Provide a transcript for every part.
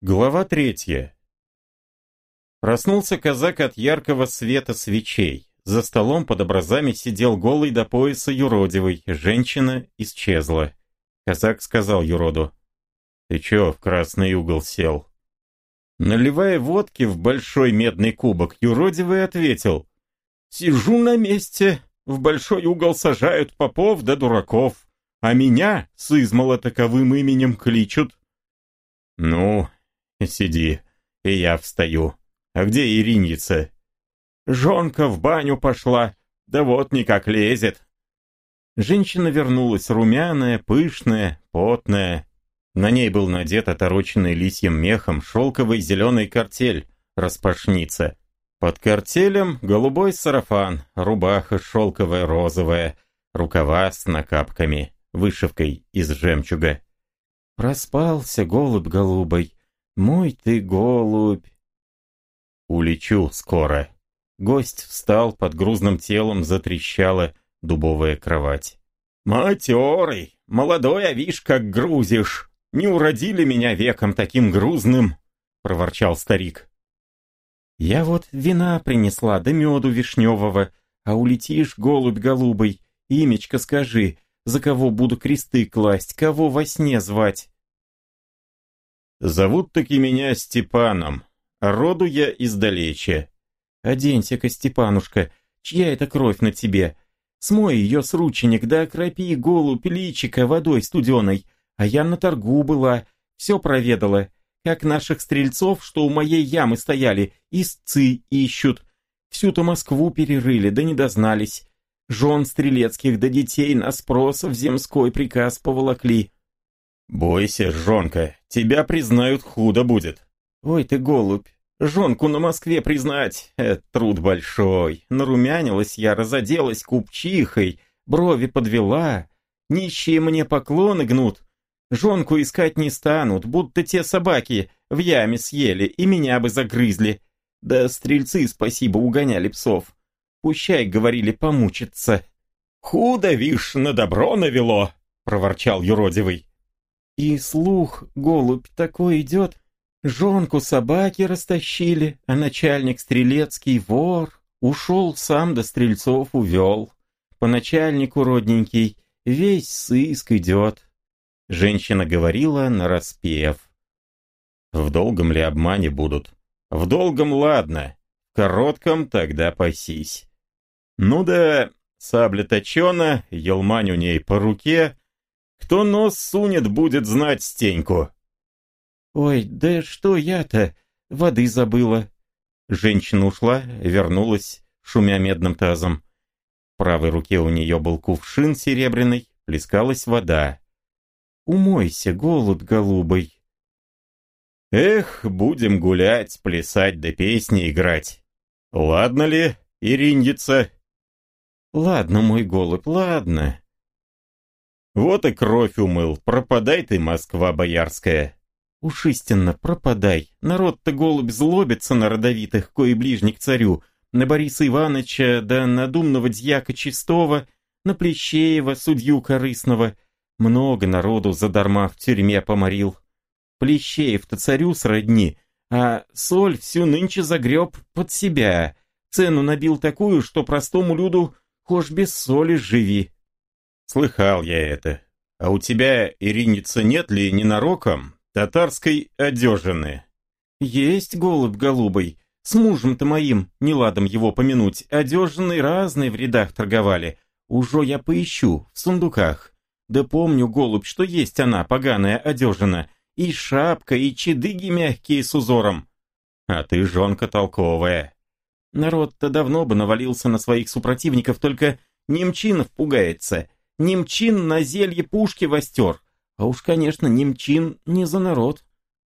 Глава третья. Проснулся казак от яркого света свечей. За столом под образами сидел голый до пояса юродивый. Женщина исчезла. Казак сказал юроду. «Ты чё в красный угол сел?» Наливая водки в большой медный кубок, юродивый ответил. «Сижу на месте. В большой угол сажают попов да дураков, а меня с измало таковым именем кличут». «Ну, Сиди, и я встаю. А где Ириньица? Жонка в баню пошла, да вот никак лезет. Женщина вернулась румяная, пышная, потная. На ней был надет отороченный лисьим мехом шелковый зеленый картель, распашница. Под картелем голубой сарафан, рубаха шелковая розовая, рукава с накапками, вышивкой из жемчуга. Проспался голубь голубой, мой ты голубь. Улечу скоро. Гость встал, под грузным телом затрещала дубовая кровать. «Матерый, молодой, а вишь, как грузишь! Не уродили меня веком таким грузным!» — проворчал старик. «Я вот вина принесла, да меду вишневого, а улетишь, голубь голубый, имечко скажи, за кого буду кресты класть, кого во сне звать?» Зовут таки меня Степаном, роду я издалече. Оденься-ка, Степанушка, чья это кровь на тебе? Смой ее с рученик, да окропи голубь личика водой студеной. А я на торгу была, все проведала. Как наших стрельцов, что у моей ямы стояли, истцы ищут. Всю-то Москву перерыли, да не дознались. Жен стрелецких да детей на спрос в земской приказ поволокли. «Бойся, жонка, тебя признают худо будет». «Ой ты, голубь, жонку на Москве признать, это труд большой. Нарумянилась я, разоделась купчихой, брови подвела. Нищие мне поклоны гнут. Жонку искать не станут, будто те собаки в яме съели и меня бы загрызли. Да стрельцы, спасибо, угоняли псов. Пущай, говорили, помучиться». «Худо, вишь, на добро навело», — проворчал юродивый. И слух, голубь, такой идет. Жонку собаки растащили, а начальник стрелецкий вор. Ушел сам до стрельцов увел. По начальнику родненький весь сыск идет. Женщина говорила нараспев. В долгом ли обмане будут? В долгом ладно, в коротком тогда пасись. Ну да, сабля точена, елмань у ней по руке, кто нос сунет, будет знать стеньку. Ой, да что я-то? Воды забыла. Женщина ушла, вернулась, шумя медным тазом. В правой руке у нее был кувшин серебряный, плескалась вода. Умойся, голубь голубый. Эх, будем гулять, плясать да песни играть. Ладно ли, Ириндица? Ладно, мой голубь, ладно. Вот и кровь умыл. Пропадай ты, Москва боярская. Уж истинно, пропадай. Народ-то голубь злобится на родовитых, кои ближник царю, на Бориса Ивановича, да на думного дьяка Чистого, на Плещеева, судью корыстного. Много народу задарма в тюрьме поморил. Плещеев-то царю сродни, а соль всю нынче загреб под себя. Цену набил такую, что простому люду хошь без соли живи. Слыхал я это. А у тебя, Ириница, нет ли ненароком татарской одежины? Есть, голубь голубый. С мужем-то моим, не ладом его помянуть, одежины разные в рядах торговали. Ужо я поищу, в сундуках. Да помню, голубь, что есть она, поганая одежина. И шапка, и чедыги мягкие с узором. А ты жонка толковая. Народ-то давно бы навалился на своих супротивников, только немчинов пугается. Немчин на зелье пушки востер. А уж, конечно, Немчин не за народ.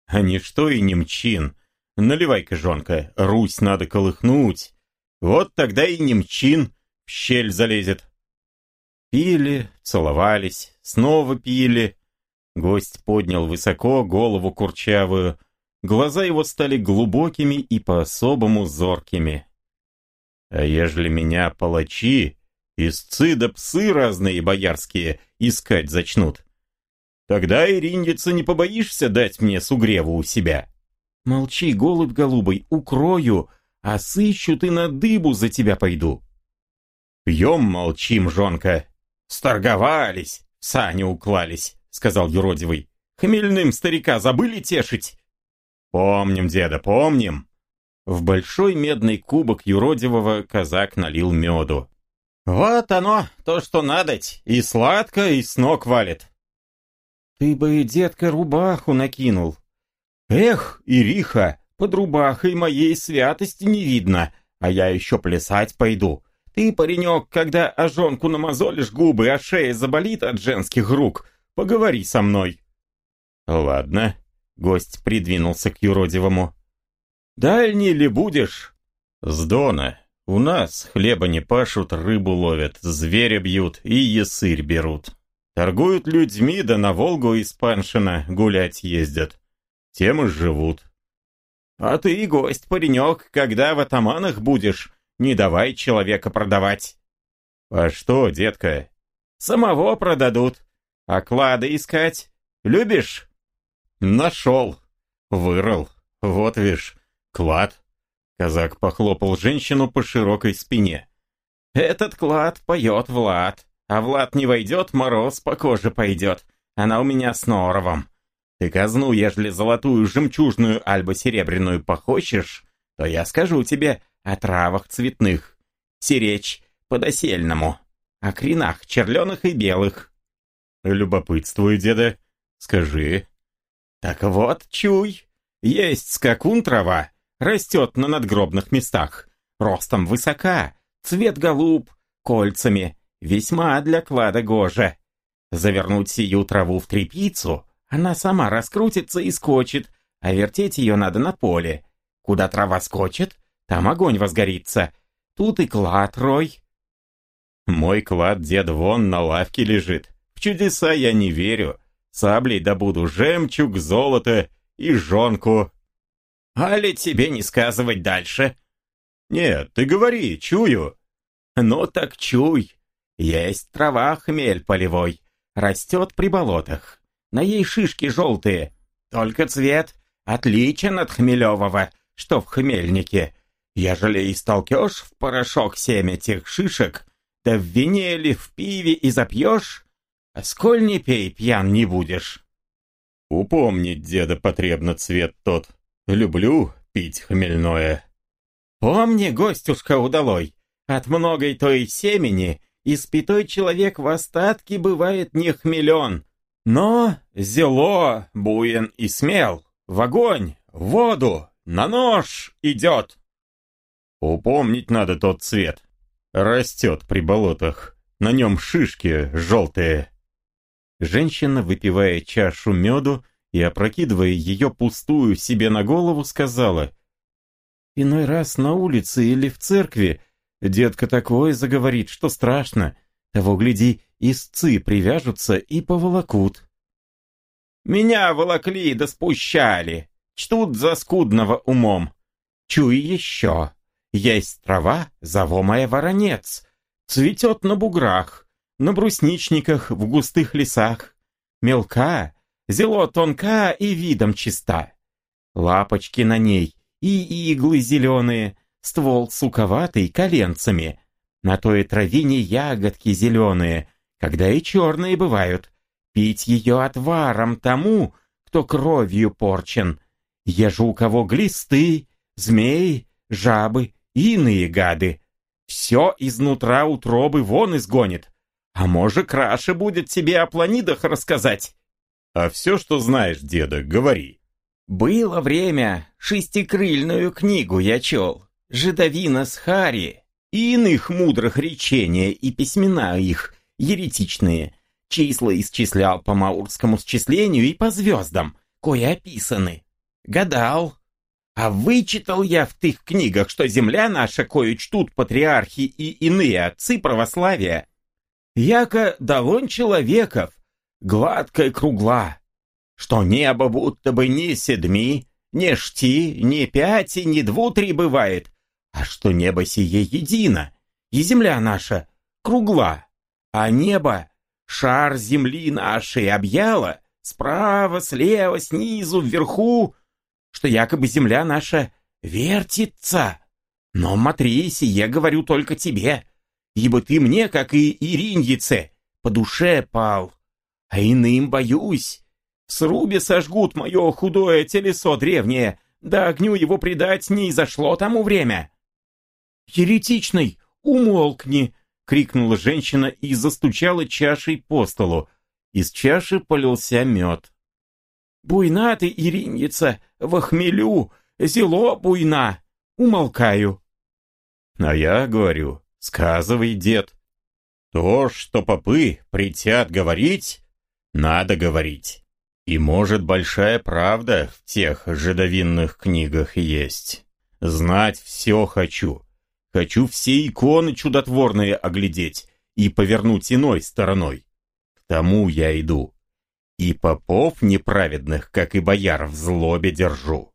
А не что и Немчин. Наливай-ка, жонка, Русь надо колыхнуть. Вот тогда и Немчин в щель залезет. Пили, целовались, снова пили. Гость поднял высоко голову курчавую. Глаза его стали глубокими и по-особому зоркими. А ежели меня палачи Истцы да псы разные боярские искать зачнут. Тогда, Ириньица, не побоишься дать мне сугреву у себя? Молчи, голубь голубый, укрою, а сыщу ты на дыбу за тебя пойду. Пьем, молчим, жонка. Сторговались, сани уклались, сказал юродивый. Хмельным старика забыли тешить? Помним, деда, помним. В большой медный кубок юродивого казак налил меду. Вот оно, то, что надоть, и сладко, и с ног валит. Ты бы, детка, рубаху накинул. Эх, Ириха, под рубахой моей святости не видно, а я еще плясать пойду. Ты, паренек, когда ожонку намазолишь губы, а шея заболит от женских рук, поговори со мной. Ладно, гость придвинулся к юродивому. Дальний ли будешь? С Дона. У нас хлеба не пашут, рыбу ловят, зверя бьют и ясырь берут. Торгуют людьми, да на Волгу из Паншина гулять ездят. Тем и живут. А ты, гость, паренек, когда в атаманах будешь, не давай человека продавать. А что, детка? Самого продадут. А искать? Любишь? Нашел. Вырыл. Вот вишь, клад. Казак похлопал женщину по широкой спине. Этот клад поет Влад. А Влад не войдет, мороз по коже пойдет. Она у меня с норовом. Ты казну, ежели золотую жемчужную альбо серебряную похочешь, то я скажу тебе о травах цветных. Сиречь подосельному, о кринах черленых и белых. Любопытствую, деда, скажи. Так вот, чуй, есть скакун трава, растет на надгробных местах, ростом высока, цвет голуб, кольцами, весьма для клада гоже. Завернуть сию траву в трепицу, она сама раскрутится и скочит, а вертеть ее надо на поле. Куда трава скочит, там огонь возгорится. Тут и клад рой. Мой клад, дед, вон на лавке лежит. В чудеса я не верю. Саблей добуду жемчуг, золото и жонку. А ли тебе не сказывать дальше? Нет, ты говори, чую. Ну так чуй. Есть трава хмель полевой, растет при болотах. На ей шишки желтые, только цвет отличен от хмелевого, что в хмельнике. Ежели истолкешь в порошок семя тех шишек, да в вине или в пиве и запьешь, а сколь не пей, пьян не будешь. Упомнить деда потребно цвет тот. Люблю пить хмельное. Помни, гостюшка удалой, от многой той семени испитой человек в остатке бывает не хмелен, но зело, буен и смел, в огонь, в воду, на нож идет. Упомнить надо тот цвет. Растет при болотах, на нем шишки желтые. Женщина, выпивая чашу меду и опрокидывая ее пустую себе на голову, сказала, «Иной раз на улице или в церкви Детка такое заговорит, что страшно. Того, гляди, истцы привяжутся и поволокут. Меня волокли да спущали, чтут за скудного умом. Чуй еще, есть трава, завомая воронец, цветет на буграх, на брусничниках в густых лесах. Мелка, зело тонка и видом чиста. Лапочки на ней и иглы зеленые, ствол суковатый, коленцами. На той травине ягодки зеленые, когда и черные бывают. Пить ее отваром тому, кто кровью порчен. Ежу у кого глисты, змеи, жабы иные гады. Все изнутра утробы вон изгонит. А может, краше будет тебе о планидах рассказать. А все, что знаешь, деда, говори. Было время, шестикрыльную книгу я чел. Жидовина с Хари и иных мудрых речения и письмена их, еретичные, числа исчислял по маурскому счислению и по звездам, кое описаны. Гадал. А вычитал я в тех книгах, что земля наша, кою чтут патриархи и иные отцы православия, яко довон человеков, гладкая кругла, что небо будто бы ни седми, ни шти, ни пяти, ни дву-три бывает, а что небо сие едино, и земля наша кругла, а небо шар земли нашей объяло, справа, слева, снизу, вверху, что якобы земля наша вертится. Но смотри, я говорю только тебе, ибо ты мне, как и Ириньице, по душе пал, а иным боюсь. В срубе сожгут мое худое телесо древнее, да огню его предать не изошло тому время. «Еретичный, умолкни!» — крикнула женщина и застучала чашей по столу. Из чаши полился мед. «Буйна ты, Иринница, в хмелю, зело буйна!» Умолкаю. А я говорю, сказывай, дед. То, что попы притят говорить, надо говорить. И может большая правда в тех жидовинных книгах есть. Знать все хочу. Хочу все иконы чудотворные оглядеть и повернуть иной стороной. К тому я иду. И попов неправедных, как и бояр, в злобе держу.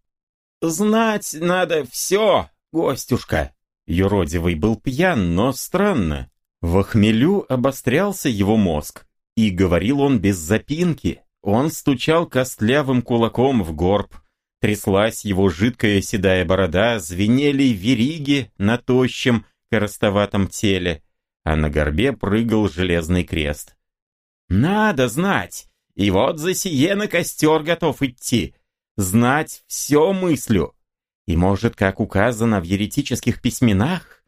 Знать надо все, гостюшка. Юродивый был пьян, но странно. В хмелю обострялся его мозг, и говорил он без запинки. Он стучал костлявым кулаком в горб, тряслась его жидкая седая борода, звенели вериги на тощем, коростоватом теле, а на горбе прыгал железный крест. «Надо знать! И вот за сие на костер готов идти! Знать все мыслю! И может, как указано в еретических письменах,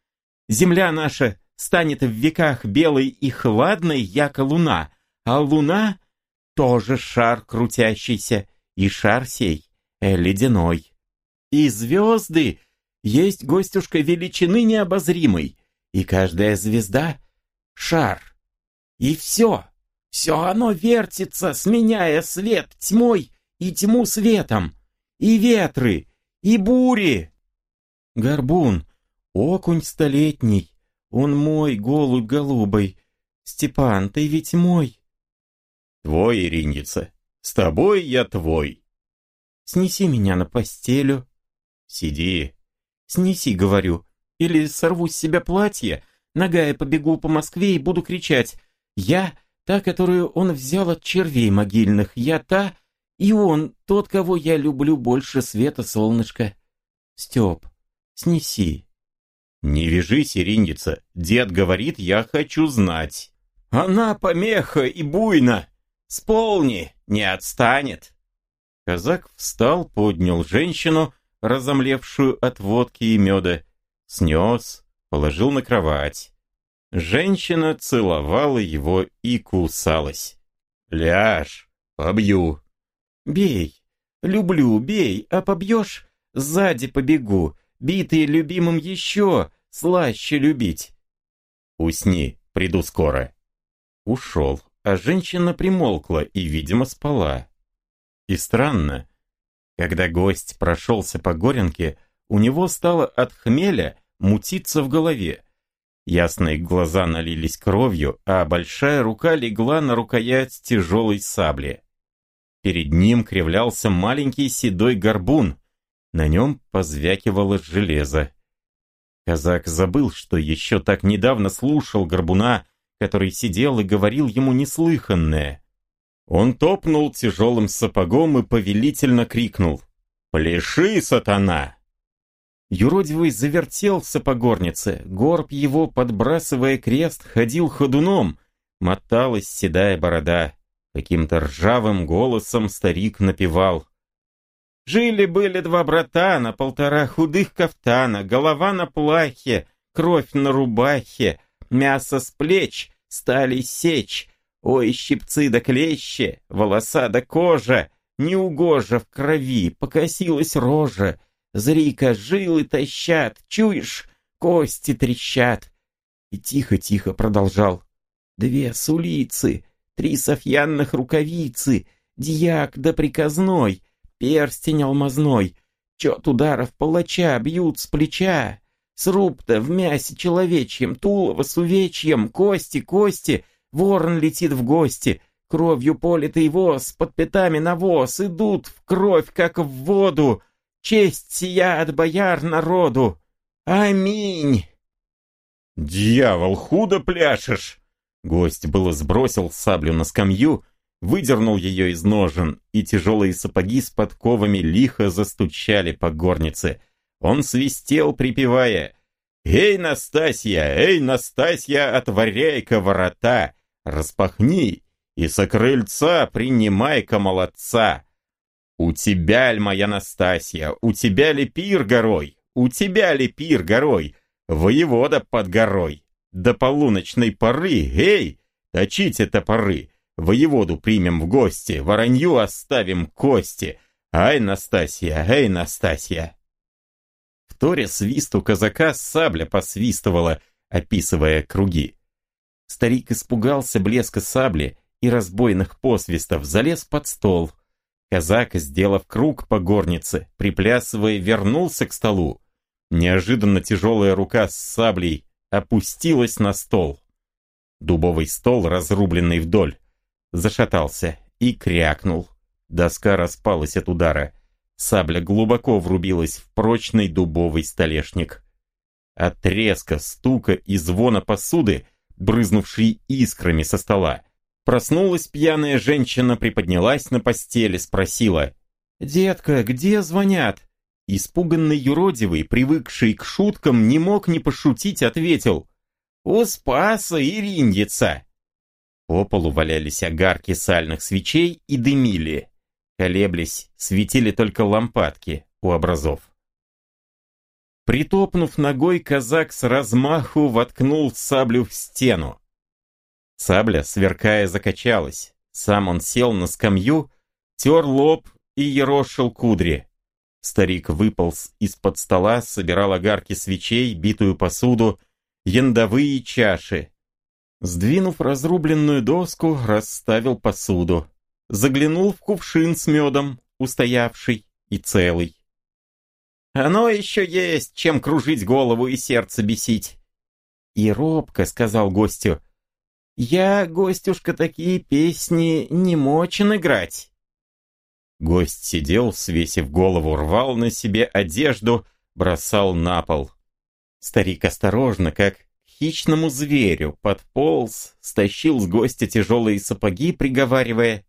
земля наша станет в веках белой и хладной, яко луна, а луна — тоже шар крутящийся, и шар сей э, ледяной. И звезды есть гостюшка величины необозримой, и каждая звезда — шар. И все, все оно вертится, сменяя свет тьмой и тьму светом, и ветры, и бури. Горбун, окунь столетний, он мой, голубь голубой. Степан, ты ведь мой. Твой, Ириница, с тобой я твой. Снеси меня на постелю. Сиди. Снеси, говорю. Или сорву с себя платье, ногая побегу по Москве и буду кричать. Я та, которую он взял от червей могильных. Я та, и он, тот, кого я люблю больше света солнышка. Степ, снеси. Не вяжись, Ириница. Дед говорит, я хочу знать. Она помеха и буйна. Сполни, не отстанет. Казак встал, поднял женщину, разомлевшую от водки и меда, снес, положил на кровать. Женщина целовала его и кусалась. «Ляж, побью». «Бей, люблю, бей, а побьешь? Сзади побегу, битый любимым еще, слаще любить». «Усни, приду скоро». Ушел, а женщина примолкла и, видимо, спала. И странно, когда гость прошелся по горенке, у него стало от хмеля мутиться в голове. Ясные глаза налились кровью, а большая рука легла на рукоять тяжелой сабли. Перед ним кривлялся маленький седой горбун, на нем позвякивало железо. Казак забыл, что еще так недавно слушал горбуна, который сидел и говорил ему неслыханное. Он топнул тяжелым сапогом и повелительно крикнул «Пляши, сатана!» Юродивый завертелся по горнице, горб его, подбрасывая крест, ходил ходуном, моталась седая борода. Каким-то ржавым голосом старик напевал. Жили-были два брата на полтора худых кафтана, голова на плахе, кровь на рубахе, мясо с плеч стали сечь, Ой, щипцы да клещи, волоса да кожа, Неугожа в крови, покосилась рожа, Зрика жилы тащат, чуешь, кости трещат. И тихо-тихо продолжал. Две сулицы, три софьянных рукавицы, Дьяк да приказной, перстень алмазной, Чет ударов палача бьют с плеча, Сруб-то в мясе человечьем, тулово с увечьем, Кости, кости — Ворон летит в гости, кровью политый воз, под пятами навоз, идут в кровь, как в воду. Честь сия от бояр народу. Аминь. Дьявол, худо пляшешь. Гость было сбросил саблю на скамью выдернул ее из ножен, и тяжелые сапоги с подковами лихо застучали по горнице. Он свистел, припевая «Эй, Настасья, эй, Настасья, отворяй-ка ворота, распахни, и со крыльца принимай-ка молодца. У тебя ль, моя Настасья, у тебя ли пир горой, у тебя ли пир горой, воевода под горой? До полуночной поры, эй, точите топоры, воеводу примем в гости, воронью оставим кости. Ай, Настасья, эй, Настасья!» В торе свисту казака сабля посвистывала, описывая круги. Старик испугался блеска сабли и разбойных посвистов, залез под стол. Казак, сделав круг по горнице, приплясывая, вернулся к столу. Неожиданно тяжелая рука с саблей опустилась на стол. Дубовый стол, разрубленный вдоль, зашатался и крякнул. Доска распалась от удара. Сабля глубоко врубилась в прочный дубовый столешник. От треска, стука и звона посуды, брызнувшей искрами со стола, проснулась пьяная женщина, приподнялась на постели, спросила «Детка, где звонят?» Испуганный юродивый, привыкший к шуткам, не мог не пошутить, ответил «У Спаса Ириндица!» По полу валялись огарки сальных свечей и дымили. Колеблись, светили только лампадки у образов. Притопнув ногой, казак с размаху воткнул саблю в стену. Сабля, сверкая, закачалась. Сам он сел на скамью, тер лоб и ерошил кудри. Старик выполз из-под стола, собирал огарки свечей, битую посуду, яндовые чаши. Сдвинув разрубленную доску, расставил посуду. Заглянул в кувшин с медом, устоявший и целый. «Оно еще есть, чем кружить голову и сердце бесить!» И робко сказал гостю, «Я, гостюшка, такие песни не мочен играть!» Гость сидел, свесив голову, рвал на себе одежду, бросал на пол. Старик осторожно, как хищному зверю, подполз, стащил с гостя тяжелые сапоги, приговаривая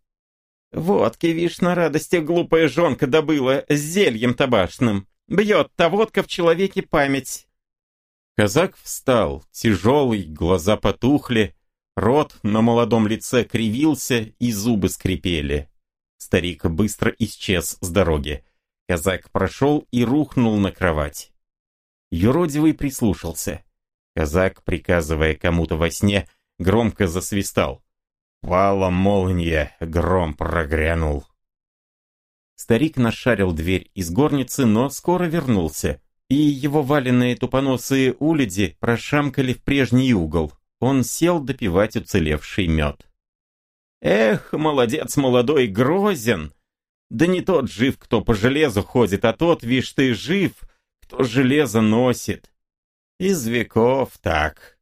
«Водки, вишь, на радости глупая жонка добыла с зельем табашным. Бьет-то водка в человеке память». Казак встал, тяжелый, глаза потухли, рот на молодом лице кривился и зубы скрипели. Старик быстро исчез с дороги. Казак прошел и рухнул на кровать. Юродивый прислушался. Казак, приказывая кому-то во сне, громко засвистал. Пала молния, гром прогрянул. Старик нашарил дверь из горницы, но скоро вернулся, и его валенные тупоносые уледи прошамкали в прежний угол. Он сел допивать уцелевший мед. Эх, молодец молодой, грозен. Да не тот жив, кто по железу ходит, а тот, вишь ты, жив, кто железо носит. Из веков так.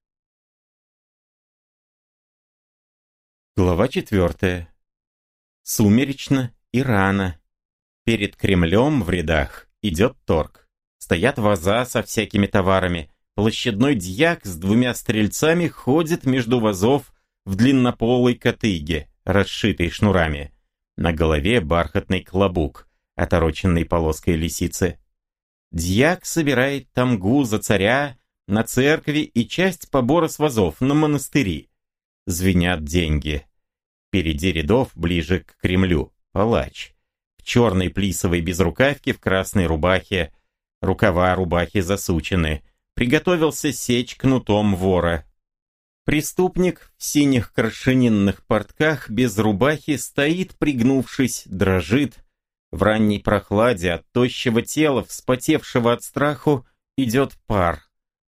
Глава четвертая. Сумеречно и рано. Перед Кремлем в рядах идет торг. Стоят ваза со всякими товарами. Площадной дьяк с двумя стрельцами ходит между вазов в длиннополой котыге, расшитой шнурами. На голове бархатный клобук, отороченный полоской лисицы. Дьяк собирает тамгу за царя на церкви и часть побора с вазов на монастыри. Звенят деньги. Впереди рядов, ближе к Кремлю, палач. В черной плисовой безрукавке, в красной рубахе. Рукава рубахи засучены. Приготовился сечь кнутом вора. Преступник в синих крашенинных портках без рубахи стоит, пригнувшись, дрожит. В ранней прохладе от тощего тела, вспотевшего от страху, идет пар.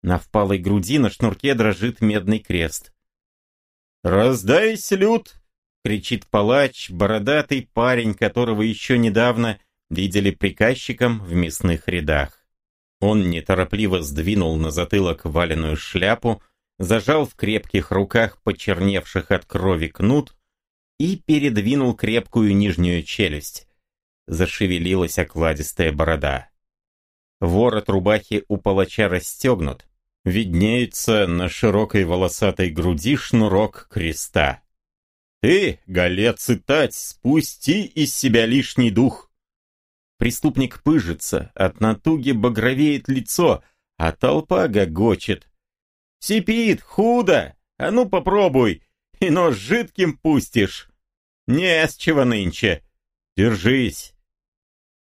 На впалой груди на шнурке дрожит медный крест. «Раздайся, люд!» — кричит палач, бородатый парень, которого еще недавно видели приказчиком в мясных рядах. Он неторопливо сдвинул на затылок валеную шляпу, зажал в крепких руках почерневших от крови кнут и передвинул крепкую нижнюю челюсть. Зашевелилась окладистая борода. Ворот рубахи у палача расстегнут, виднеется на широкой волосатой груди шнурок креста. Ты, голец и тать, спусти из себя лишний дух. Преступник пыжится, от натуги багровеет лицо, а толпа гогочет. Сипит, худо, а ну попробуй, и нож жидким пустишь. Не с чего нынче. Держись.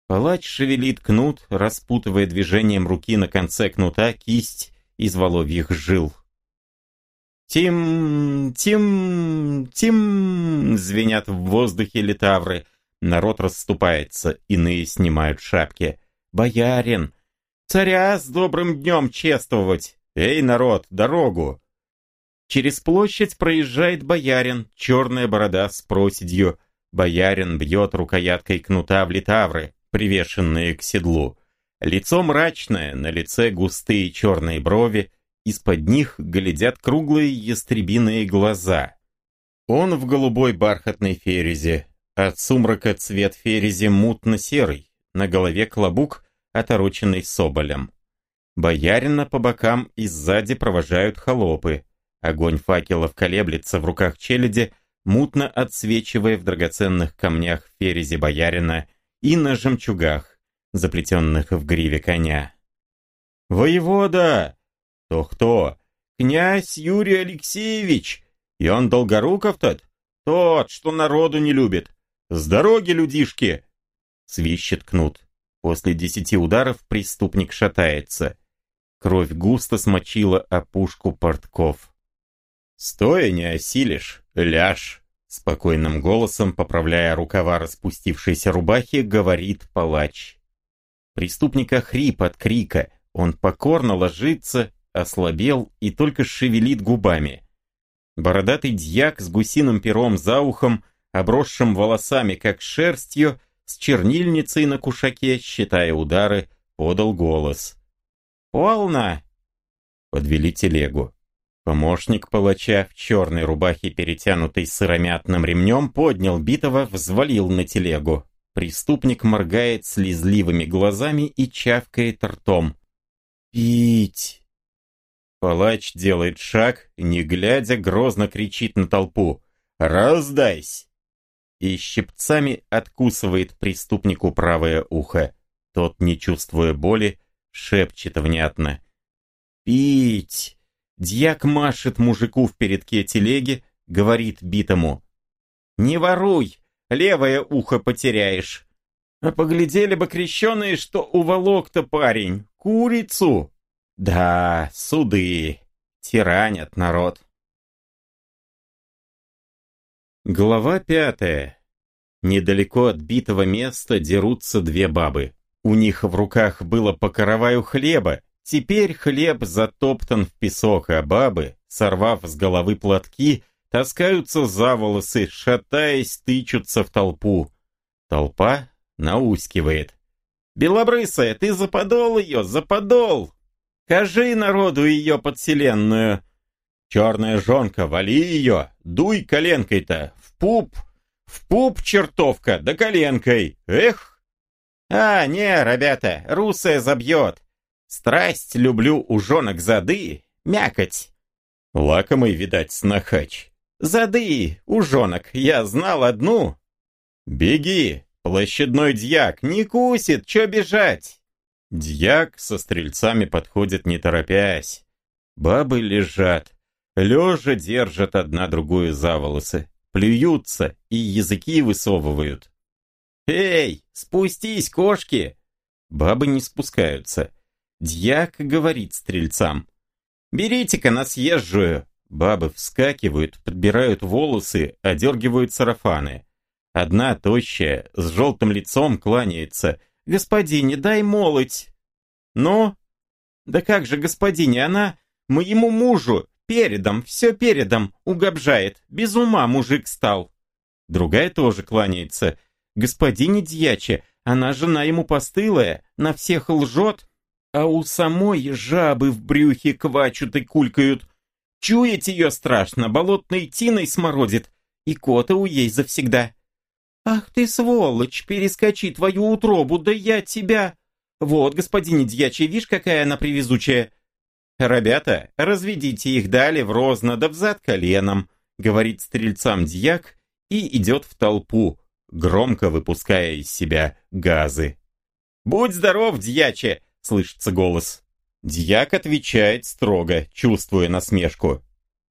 Палач шевелит кнут, распутывая движением руки на конце кнута кисть из воловьих жил. «Тим... Тим... Тим...» звенят в воздухе литавры. Народ расступается, иные снимают шапки. «Боярин! Царя с добрым днем чествовать! Эй, народ, дорогу!» Через площадь проезжает боярин, черная борода с проседью. Боярин бьет рукояткой кнута в литавры, привешенные к седлу. Лицо мрачное, на лице густые черные брови, из-под них глядят круглые ястребиные глаза. Он в голубой бархатной ферезе, от сумрака цвет ферези мутно-серый, на голове клобук, отороченный соболем. Боярина по бокам и сзади провожают холопы. Огонь факелов колеблется в руках челяди, мутно отсвечивая в драгоценных камнях ферези боярина и на жемчугах, заплетенных в гриве коня. «Воевода!» То кто? Князь Юрий Алексеевич. И он Долгоруков тот? Тот, что народу не любит. С дороги, людишки!» Свищет кнут. После десяти ударов преступник шатается. Кровь густо смочила опушку портков. «Стоя не осилишь, ляж!» Спокойным голосом, поправляя рукава распустившейся рубахи, говорит палач. Преступника хрип от крика. Он покорно ложится ослабел и только шевелит губами. Бородатый дьяк с гусиным пером за ухом, обросшим волосами, как шерстью, с чернильницей на кушаке, считая удары, подал голос. «Полно!» Подвели телегу. Помощник палача в черной рубахе, перетянутой сыромятным ремнем, поднял битого, взвалил на телегу. Преступник моргает слезливыми глазами и чавкает ртом. «Пить!» Палач делает шаг, не глядя, грозно кричит на толпу «Раздайся!» и щипцами откусывает преступнику правое ухо. Тот, не чувствуя боли, шепчет внятно «Пить!» Дьяк машет мужику в передке телеги, говорит битому «Не воруй, левое ухо потеряешь!» А поглядели бы крещеные, что уволок-то парень, курицу! Да, суды. Тиранят народ. Глава пятая. Недалеко от битого места дерутся две бабы. У них в руках было по караваю хлеба. Теперь хлеб затоптан в песок, а бабы, сорвав с головы платки, таскаются за волосы, шатаясь, тычутся в толпу. Толпа наускивает. «Белобрысая, ты за подол ее, за подол!» Кажи народу ее подселенную. Черная жонка, вали ее, дуй коленкой-то, в пуп, в пуп, чертовка, да коленкой, эх! А, не, ребята, русая забьет. Страсть люблю у жонок зады, мякоть. Лакомый, видать, снахач. Зады, у жонок, я знал одну. Беги, площадной дьяк, не кусит, чё бежать? Дьяк со стрельцами подходит не торопясь. Бабы лежат, лежа держат одна другую за волосы, плюются и языки высовывают. «Эй, спустись, кошки!» Бабы не спускаются. Дьяк говорит стрельцам. «Берите-ка на съезжую!» Бабы вскакивают, подбирают волосы, одергивают сарафаны. Одна тощая, с желтым лицом кланяется – Господине, дай молоть. Ну? Да как же, господине, она моему мужу передом, все передом угобжает. Без ума мужик стал. Другая тоже кланяется. Господине дьяче, она жена ему постылая, на всех лжет, а у самой жабы в брюхе квачут и кулькают. Чуять ее страшно, болотной тиной смородит, и кота у ей завсегда. «Ах ты, сволочь, перескочи твою утробу, да я тебя...» «Вот, господин дьячий, видишь, какая она привезучая!» «Ребята, разведите их далее в розно, да взад коленом. говорит стрельцам дьяк и идет в толпу, громко выпуская из себя газы. «Будь здоров, дьяче!» — слышится голос. Дьяк отвечает строго, чувствуя насмешку.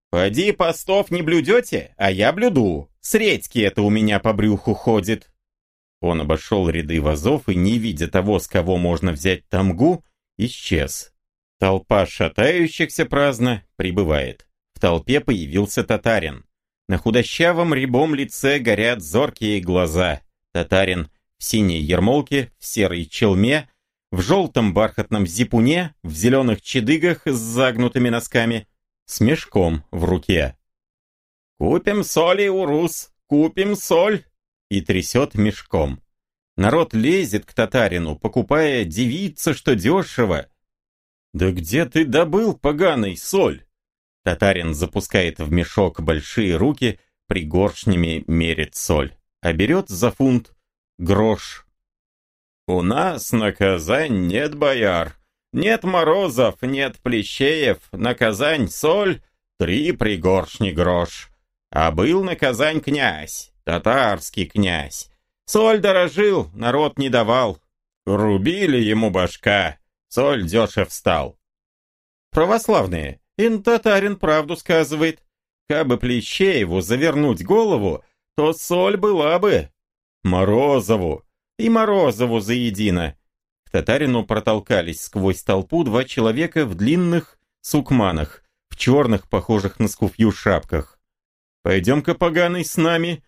«Поди, постов не блюдете, а я блюду. Средьки это у меня по брюху ходит». Он обошел ряды вазов и, не видя того, с кого можно взять тамгу, исчез. Толпа шатающихся праздно прибывает. В толпе появился татарин. На худощавом рябом лице горят зоркие глаза. Татарин в синей ермолке, в серой челме, в желтом бархатном зипуне, в зеленых чедыгах с загнутыми носками, с мешком в руке. «Купим соли у рус, купим соль!» и трясет мешком. Народ лезет к татарину, покупая девица, что дешево. «Да где ты добыл, поганый, соль?» Татарин запускает в мешок большие руки, пригоршнями мерит соль, а берет за фунт грош. «У нас на Казань нет бояр, нет морозов, нет плещеев, на Казань соль, три пригоршни грош. А был на Казань князь, татарский князь. Соль дорожил, народ не давал. Рубили ему башка, соль дешев стал. Православные, ин татарин правду сказывает. Кабы Плещееву завернуть голову, то соль была бы. Морозову и Морозову заедино. К татарину протолкались сквозь толпу два человека в длинных сукманах, в черных, похожих на скуфью шапках. «Пойдем-ка, поганый, с нами!»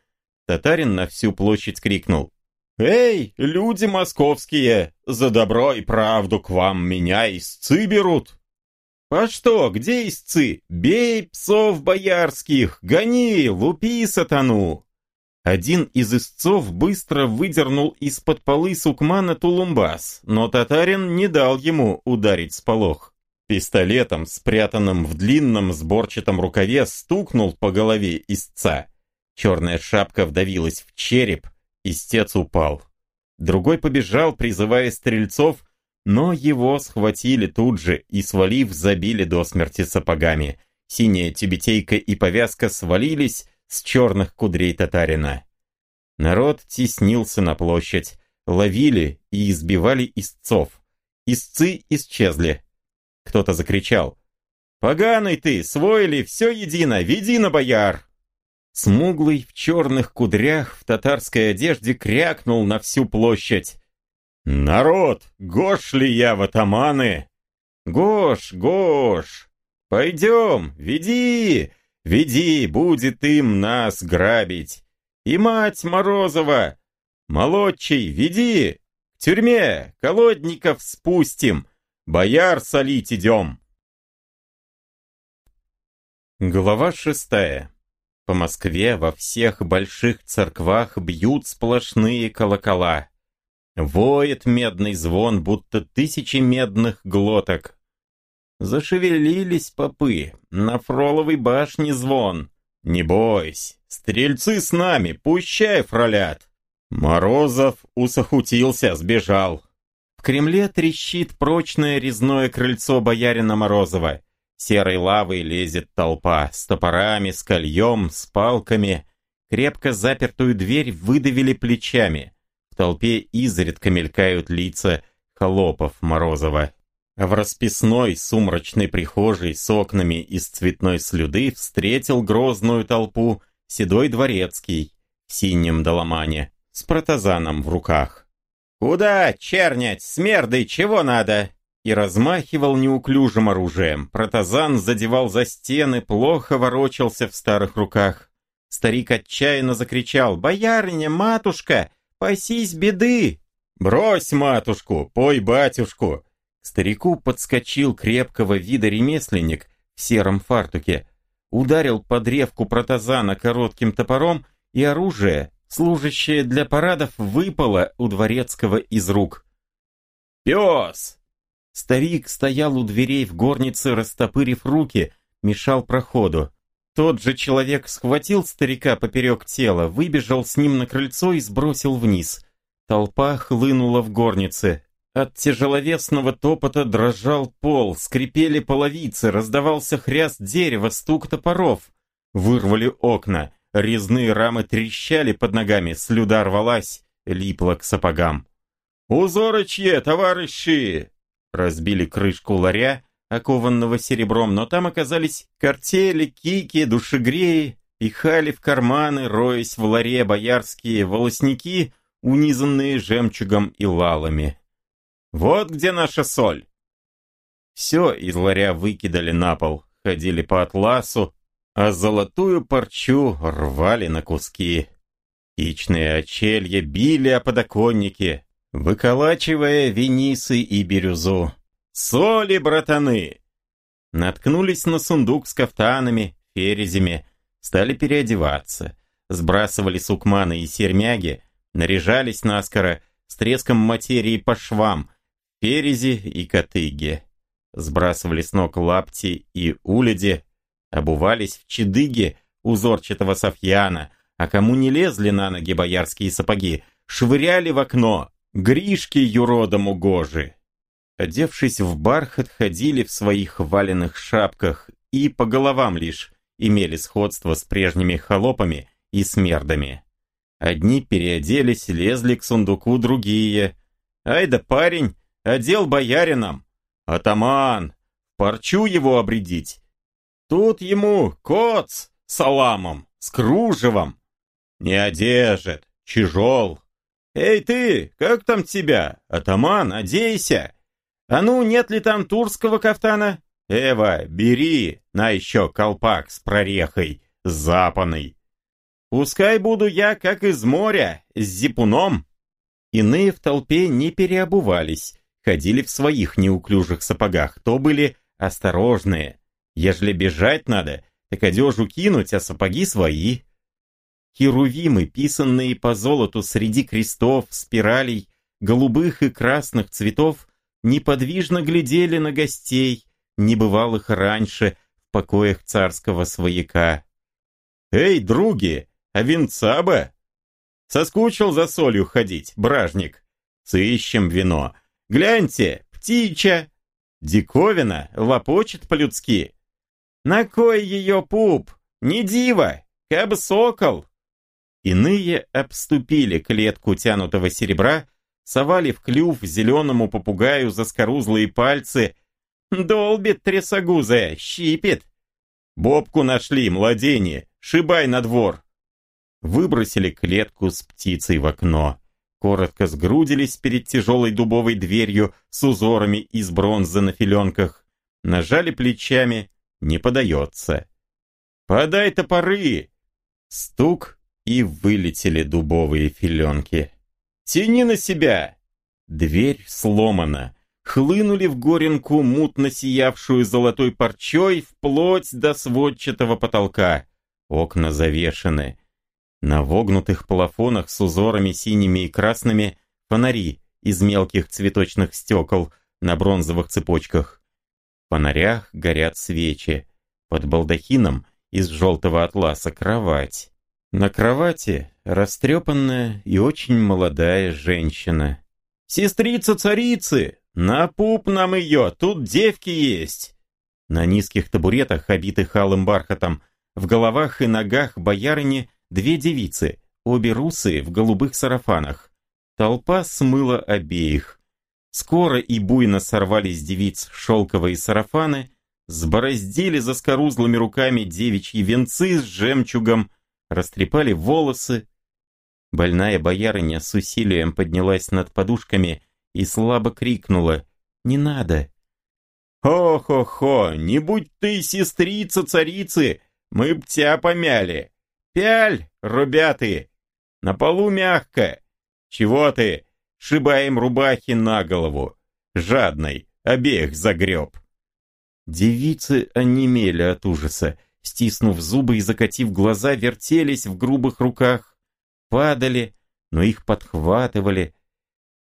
Татарин на всю площадь крикнул. «Эй, люди московские, за добро и правду к вам меня истцы берут!» «А что, где истцы? Бей псов боярских, гони, лупи сатану!» Один из истцов быстро выдернул из-под полы сукмана тулумбас, но татарин не дал ему ударить с полох. Пистолетом, спрятанным в длинном сборчатом рукаве, стукнул по голове истца. Черная шапка вдавилась в череп, истец упал. Другой побежал, призывая стрельцов, но его схватили тут же и, свалив, забили до смерти сапогами. Синяя тюбетейка и повязка свалились с черных кудрей татарина. Народ теснился на площадь, ловили и избивали истцов. Истцы исчезли. Кто-то закричал. «Поганый ты, свой ли, все едино, веди на бояр!» Смуглый в черных кудрях в татарской одежде крякнул на всю площадь. «Народ, гош ли я в атаманы?» «Гош, гош! Пойдем, веди, веди, будет им нас грабить! И мать Морозова! Молодчий, веди! К тюрьме, колодников спустим, бояр солить идем!» Глава шестая по Москве во всех больших церквах бьют сплошные колокола. Воет медный звон, будто тысячи медных глоток. Зашевелились попы, на Фроловой башне звон. Не бойся, стрельцы с нами, пущай фролят. Морозов усохутился, сбежал. В Кремле трещит прочное резное крыльцо боярина Морозова. Серой лавой лезет толпа, с топорами, с кольем, с палками. Крепко запертую дверь выдавили плечами. В толпе изредка мелькают лица холопов Морозова. В расписной сумрачной прихожей с окнами из цветной слюды встретил грозную толпу седой дворецкий в синем доломане с протазаном в руках. «Куда, чернять, смерды, чего надо?» и размахивал неуклюжим оружием. Протазан задевал за стены, плохо ворочался в старых руках. Старик отчаянно закричал «Боярыня, матушка, пасись беды!» «Брось матушку, пой батюшку!» Старику подскочил крепкого вида ремесленник в сером фартуке, ударил по древку протазана коротким топором, и оружие, служащее для парадов, выпало у дворецкого из рук. «Пес! Старик стоял у дверей в горнице, растопырив руки, мешал проходу. Тот же человек схватил старика поперек тела, выбежал с ним на крыльцо и сбросил вниз. Толпа хлынула в горнице. От тяжеловесного топота дрожал пол, скрипели половицы, раздавался хряст дерева, стук топоров. Вырвали окна, резные рамы трещали под ногами, слюда рвалась, липла к сапогам. «Узорочье, товарищи!» Разбили крышку ларя, окованного серебром, но там оказались картели, кики, душегреи, пихали в карманы, роясь в ларе боярские волосники, унизанные жемчугом и лалами. «Вот где наша соль!» Все из ларя выкидали на пол, ходили по атласу, а золотую парчу рвали на куски. Ичные очелья били о подоконники, выколачивая венисы и бирюзу. «Соли, братаны!» Наткнулись на сундук с кафтанами, ферезями, стали переодеваться, сбрасывали сукманы и сермяги, наряжались наскоро, с треском материи по швам, перези и котыги. Сбрасывали с ног лапти и уледи, обувались в чедыги узорчатого софьяна, а кому не лезли на ноги боярские сапоги, швыряли в окно, Гришки юродом угожи. Одевшись в бархат, ходили в своих валенных шапках и по головам лишь имели сходство с прежними холопами и смердами. Одни переоделись, лезли к сундуку, другие. Ай да парень, одел боярином. Атаман, парчу его обредить. Тут ему коц саламом, с кружевом. Не одежет, тяжел. Эй ты, как там тебя? Атаман, одейся. «А ну, нет ли там турского кафтана?» «Эва, бери, на еще колпак с прорехой, запаной. Пускай буду я, как из моря, с зипуном». Иные в толпе не переобувались, ходили в своих неуклюжих сапогах, то были осторожные. Ежели бежать надо, так одежу кинуть, а сапоги свои. Херувимы, писанные по золоту среди крестов, спиралей, голубых и красных цветов, неподвижно глядели на гостей, небывалых раньше в покоях царского свояка. «Эй, други, а венца бы?» Соскучил за солью ходить, бражник. Сыщем вино. Гляньте, птича. Диковина, лопочет по-людски. На кой ее пуп? Не дива, кабы сокол. Иные обступили клетку тянутого серебра, совали в клюв зеленому попугаю заскорузлые пальцы. Долбит трясогузая, щипит. Бобку нашли, младенье, шибай на двор. Выбросили клетку с птицей в окно. Коротко сгрудились перед тяжелой дубовой дверью с узорами из бронзы на филенках. Нажали плечами, не подается. «Подай топоры!» Стук, и вылетели дубовые филенки. Тяни на себя!» Дверь сломана. Хлынули в горенку, мутно сиявшую золотой парчой, вплоть до сводчатого потолка. Окна завешены. На вогнутых плафонах с узорами синими и красными фонари из мелких цветочных стекол на бронзовых цепочках. В фонарях горят свечи. Под балдахином из желтого атласа кровать. На кровати растрепанная и очень молодая женщина. «Сестрица царицы! На пуп нам ее, тут девки есть!» На низких табуретах, обитых алым бархатом, в головах и ногах боярыни две девицы, обе русые в голубых сарафанах. Толпа смыла обеих. Скоро и буйно сорвали с девиц шелковые сарафаны, сбороздили за скорузлыми руками девичьи венцы с жемчугом, растрепали волосы. Больная боярыня с усилием поднялась над подушками и слабо крикнула «Не надо!» «Хо-хо-хо, не будь ты сестрица царицы, мы б тебя помяли! Пяль, ребята! На полу мягко! Чего ты? Шибаем рубахи на голову! Жадный, обеих загреб!» Девицы онемели от ужаса стиснув зубы и закатив глаза, вертелись в грубых руках, падали, но их подхватывали.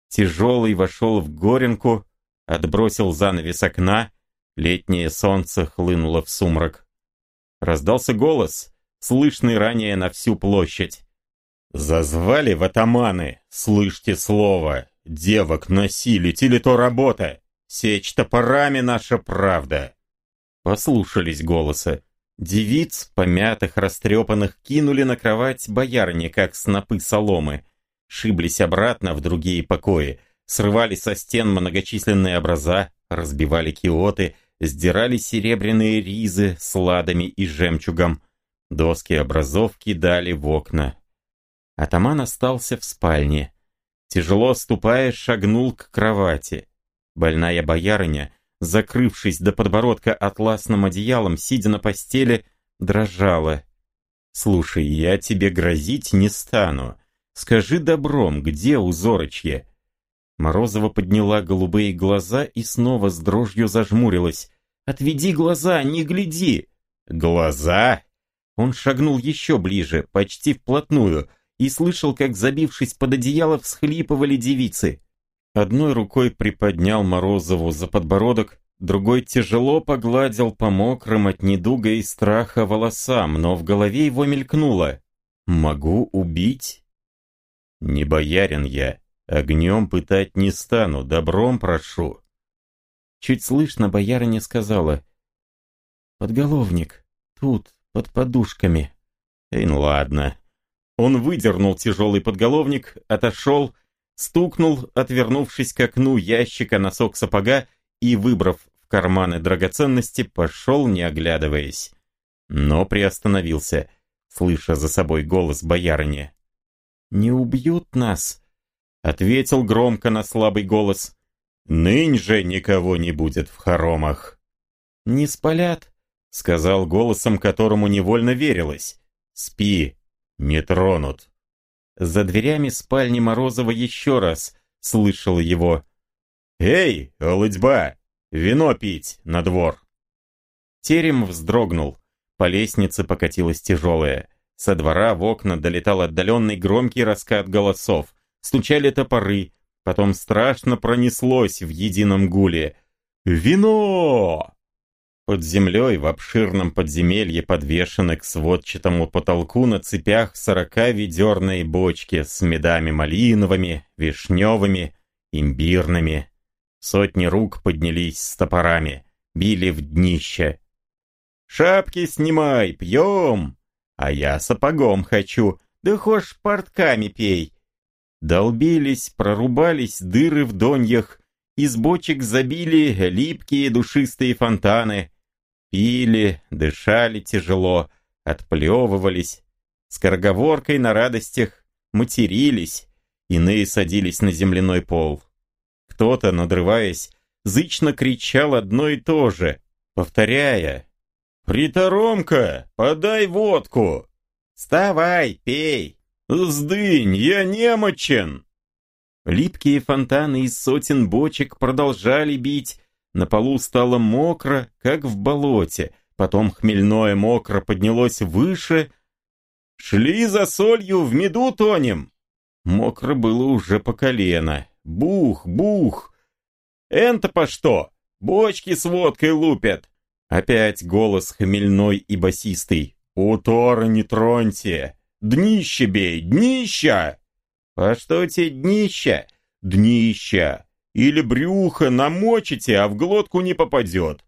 Тяжелый вошел в горенку, отбросил занавес окна, летнее солнце хлынуло в сумрак. Раздался голос, слышный ранее на всю площадь. «Зазвали в атаманы, слышьте слово, девок насилить или то работа, сечь топорами наша правда». Послушались голоса, Девиц, помятых, растрепанных, кинули на кровать боярни, как снопы соломы. Шиблись обратно в другие покои, срывали со стен многочисленные образа, разбивали киоты, сдирали серебряные ризы с ладами и жемчугом. Доски образов кидали в окна. Атаман остался в спальне. Тяжело ступая, шагнул к кровати. Больная боярыня закрывшись до подбородка атласным одеялом, сидя на постели, дрожала. «Слушай, я тебе грозить не стану. Скажи добром, где узорочье?» Морозова подняла голубые глаза и снова с дрожью зажмурилась. «Отведи глаза, не гляди!» «Глаза?» Он шагнул еще ближе, почти вплотную, и слышал, как, забившись под одеяло, всхлипывали девицы. Одной рукой приподнял Морозову за подбородок, другой тяжело погладил по мокрым от недуга и страха волосам, но в голове его мелькнуло «Могу убить?» «Не боярин я, огнем пытать не стану, добром прошу». Чуть слышно боярыня сказала «Подголовник, тут, под подушками». «Эй, ну ладно». Он выдернул тяжелый подголовник, отошел стукнул, отвернувшись к окну ящика носок сапога и, выбрав в карманы драгоценности, пошел, не оглядываясь. Но приостановился, слыша за собой голос боярыни. «Не убьют нас?» — ответил громко на слабый голос. «Нынь же никого не будет в хоромах». «Не спалят?» — сказал голосом, которому невольно верилось. «Спи, не тронут». За дверями спальни Морозова еще раз слышал его. «Эй, лыдьба! Вино пить на двор!» Терем вздрогнул. По лестнице покатилась тяжелая. Со двора в окна долетал отдаленный громкий раскат голосов. Стучали топоры. Потом страшно пронеслось в едином гуле. «Вино!» Под землей в обширном подземелье подвешены к сводчатому потолку на цепях сорока ведерные бочки с медами малиновыми, вишневыми, имбирными. Сотни рук поднялись с топорами, били в днище. «Шапки снимай, пьем!» «А я сапогом хочу, да хошь портками пей!» Долбились, прорубались дыры в доньях, из бочек забили липкие душистые фонтаны, Пили, дышали тяжело, отплевывались, скороговоркой на радостях матерились, иные садились на земляной пол. Кто-то, надрываясь, зычно кричал одно и то же, повторяя «Приторомка, подай водку!» «Вставай, пей!» «Сдынь, я немочен!» Липкие фонтаны из сотен бочек продолжали бить, на полу стало мокро, как в болоте. Потом хмельное мокро поднялось выше. «Шли за солью, в меду тонем!» Мокро было уже по колено. Бух, бух! «Энто по что? Бочки с водкой лупят!» Опять голос хмельной и басистый. «Утора не троньте! Днище бей, днища!» «А что тебе днища?» «Днища! Или брюхо намочите, а в глотку не попадет.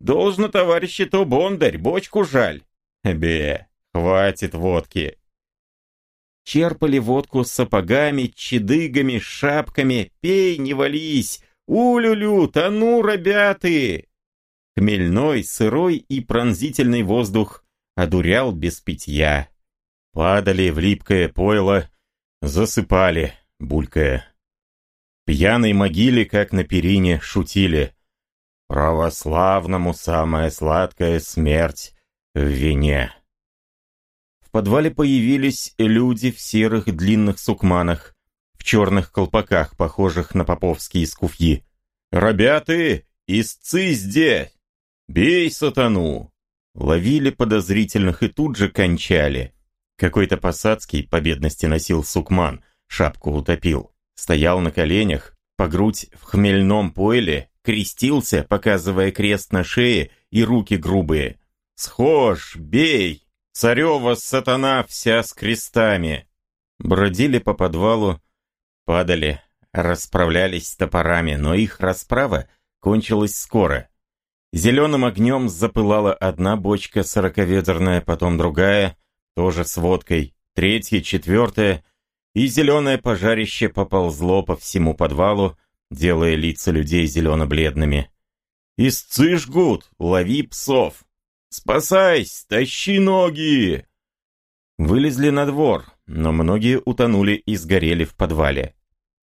Должно, товарищи, то бондарь, бочку жаль. Бе, хватит водки. Черпали водку с сапогами, чедыгами, шапками. Пей, не вались. Улюлю, тону, ребята! Хмельной, сырой и пронзительный воздух одурял без питья. Падали в липкое пойло, засыпали, булькая пьяной могиле, как на перине, шутили. Православному самая сладкая смерть в вине. В подвале появились люди в серых длинных сукманах, в черных колпаках, похожих на поповские скуфьи. «Ребята, истцы здесь! Бей сатану!» Ловили подозрительных и тут же кончали. Какой-то посадский по бедности носил сукман, шапку утопил стоял на коленях, по грудь в хмельном пойле, крестился, показывая крест на шее и руки грубые. «Схож, бей! Царева сатана вся с крестами!» Бродили по подвалу, падали, расправлялись топорами, но их расправа кончилась скоро. Зеленым огнем запылала одна бочка сороковедерная, потом другая, тоже с водкой, третья, четвертая, и зеленое пожарище поползло по всему подвалу, делая лица людей зелено-бледными. «Истцы жгут! Лови псов! Спасайся! Тащи ноги!» Вылезли на двор, но многие утонули и сгорели в подвале.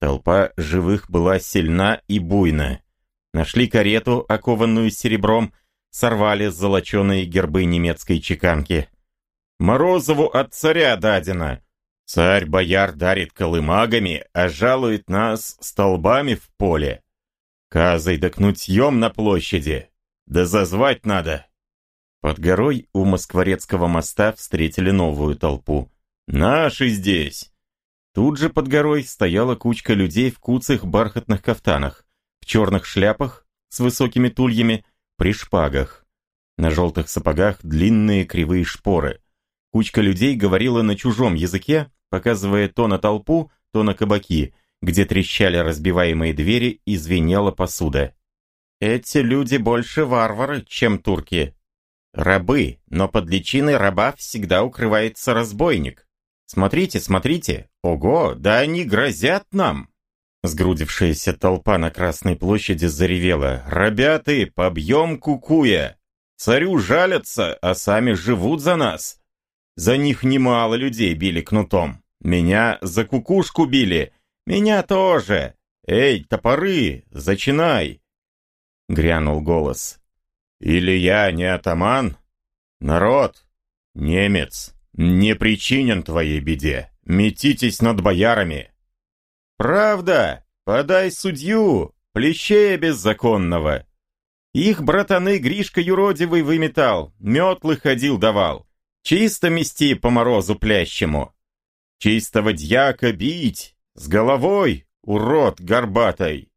Толпа живых была сильна и буйна. Нашли карету, окованную серебром, сорвали золоченые гербы немецкой чеканки. «Морозову от царя дадено!» Царь бояр дарит колымагами, а жалует нас столбами в поле. Казой да кнутьем на площади. Да зазвать надо. Под горой у Москворецкого моста встретили новую толпу. Наши здесь! Тут же под горой стояла кучка людей в куцых бархатных кафтанах, в черных шляпах с высокими тульями, при шпагах. На желтых сапогах длинные кривые шпоры. Кучка людей говорила на чужом языке, показывая то на толпу, то на кабаки, где трещали разбиваемые двери и звенела посуда. Эти люди больше варвары, чем турки. Рабы, но под личиной раба всегда укрывается разбойник. Смотрите, смотрите, ого, да они грозят нам!» Сгрудившаяся толпа на Красной площади заревела. «Ребята, побьем кукуя! Царю жалятся, а сами живут за нас! За них немало людей били кнутом. Меня за кукушку били, меня тоже! Эй, топоры, зачинай!» Грянул голос. «Или я не атаман? Народ, немец!» не причинен твоей беде. Метитесь над боярами. Правда, подай судью, плещея беззаконного. Их братаны Гришка юродивый выметал, метлы ходил давал. Чисто мести по морозу плящему. Чистого дьяка бить, с головой, урод горбатой.